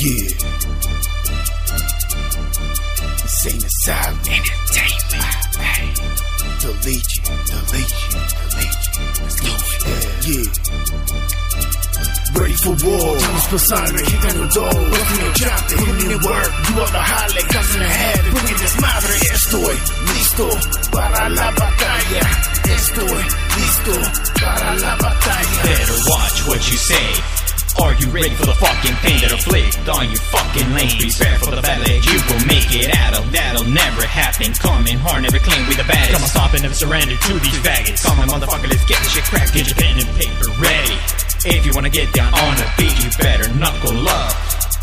Yeah. Asylum Entertainment. The Legion, the Legion, the Legion. Let's it. Yeah. Ready for war, somos pasando, agitando todo, haciendo chante, putting in work, you are the highlight, causing a habit, bringing desmadre, estoy listo para la batalla, estoy listo para la batalla. Better watch what you say. Are you ready for the fucking pain that afflict on your fucking lanes? Prepare for the battle that you will make it out of. That'll never happen. Coming hard, never clean with the baddest. Come on, stop and never surrender to these faggots. Come on, motherfucker, let's get this shit cracked. Get your pen and paper ready. If you wanna get down on the beat, you better.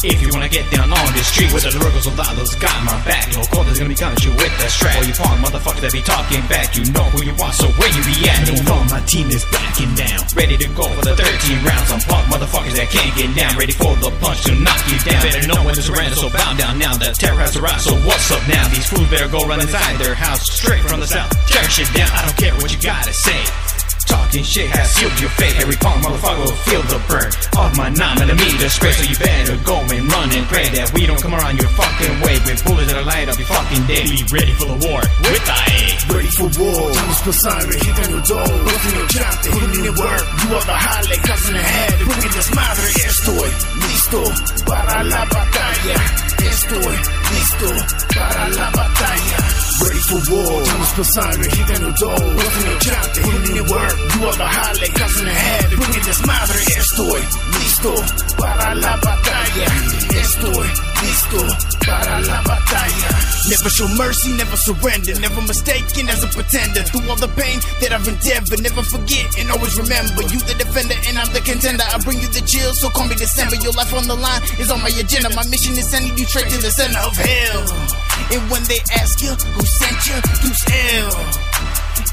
If you wanna get down on the street with the lyrical soldados got my back. No is gonna be coming you with the strap. All you punk motherfuckers that be talking back, you know who you are, so where you be at? You know my team is backing down, ready to go for the 13 rounds. I'm punk motherfuckers that can't get down, ready for the punch to knock you down. Better know when to surrender, so bow down now. The terror has arrived, so what's up now? These fools better go run inside their house, straight from the south. Tear shit down, I don't care what you gotta say. Talking shit has sealed your fate. Every punk motherfucker will feel the burn of my millimeter spray. So you better go and run and pray that we don't come around your fucking way with bullets that'll light up your fucking day. Be ready for the war with the A. Ready for war, estamos pasando, agitando todo, haciendo chante, putting in the work, you are the highlight, causing a habit, bringing desmadre, estoy listo para la batalla, estoy listo para la batalla. Ready for war, estamos pasando, agitando todo, haciendo chante, putting in work, you are the highlight, causing a habit, bringing desmadre, estoy listo para la batalla, estoy listo para la batalla. Never show mercy, never surrender, never mistaken as a pretender. Through all the pain that I've endeavored, never forget and always remember. You the defender and I'm the contender. I bring you the chills, so call me December. Your life on the line is on my agenda. My mission is sending you straight to the center of hell. And when they ask you who sent you, who's hell?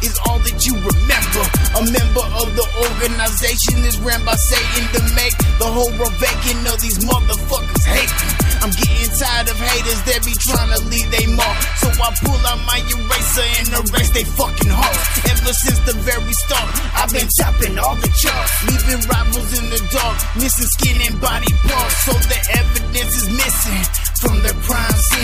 is all that you remember. Member of the organization is ran by Satan to make the whole world vacant of these motherfuckers hate. Me. I'm getting tired of haters that be trying to leave they mark. So I pull out my eraser and erase they fucking hearts. Ever since the very start, I've been chopping all the charts, leaving rivals in the dark, missing skin and body parts. So the evidence is missing from the crime scene.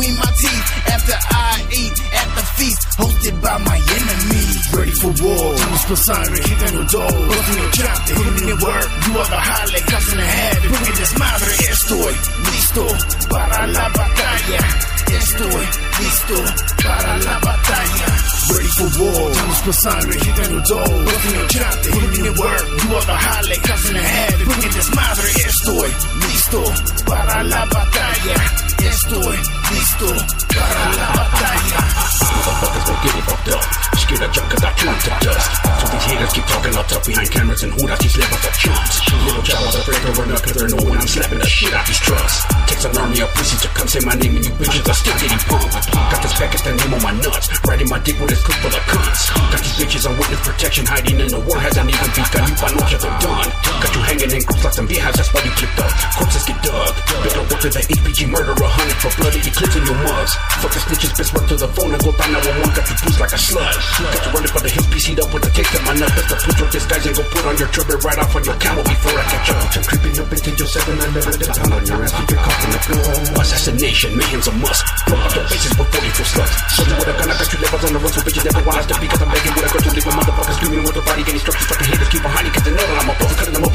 Between my teeth. After I eat at the feast, hosted by my enemies. Ready for war, estamos pasando, agitando todo, haciendo chante, putting in work, you are the highlight, causing a habit, bringing desmadre, estoy listo para la batalla, estoy listo para la batalla. Ready for war, estamos pasando, agitando todo, listo para la batalla. Motherfuckers been getting fucked up. Scared of junk cause I turn to dust. So these haters keep talking all tough behind cameras and who I keep slapping for chumps. Little child was afraid to run up cause they're knowing I'm slapping the shit out these trucks. Takes an army of pussies to come say my name and you bitches are still getting pumped. Got this Pakistan name on my nuts. Riding my dick with this clip full of cunts. Got these bitches on witness protection hiding in the war hasn't even begun. You find what they're done. Got you hanging in groups like some viejas, that's why you clipped up. Corpses get dug. To the HPG murderer, hunting for bloody eclipse in your mugs. Fuck the snitches, bitch, run to the phone and go down 911. Got you bruised like a slug. Got you running for the hills, PC'd up with the taste of my nut. Best to put your disguise and go put on your turban right off on your camel before I catch up. I'm creeping up into your 7-Eleven, the time on your ass, you get caught in the blood. Assassination, mayhem's a must. Blow up your faces before you feel sluts. So you with a gun, I got you levels on the run, so bitches never want us to be, cause I'm begging with a gun to leave a motherfucker screaming with a body, getting struck, fucking haters keep behind you,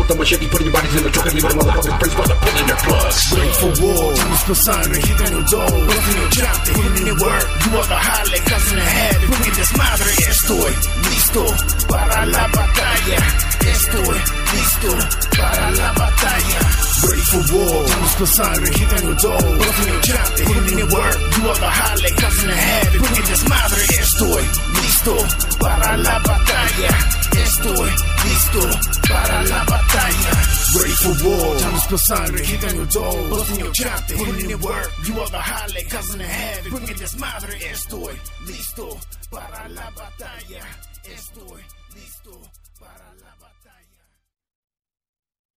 with a machete, putting your bodies in the truck, and leaving the motherfuckers brains while they're pulling plugs. For war, estamos pasando, agitando todo, haciendo chante, putting in work, you are the highlight, causing a habit, bringing desmadre, estoy listo para la batalla, estoy listo para la batalla. Ready for war, estamos pasando, agitando todo, haciendo chante, putting in work, you are the highlight, causing a habit, bringing desmadre, estoy listo para la batalla, estoy war, estamos pasando, agitando todo, haciendo chante, putting in work, you are the highlight, causing a habit, bringing desmadre, estoy listo para la batalla, estoy listo.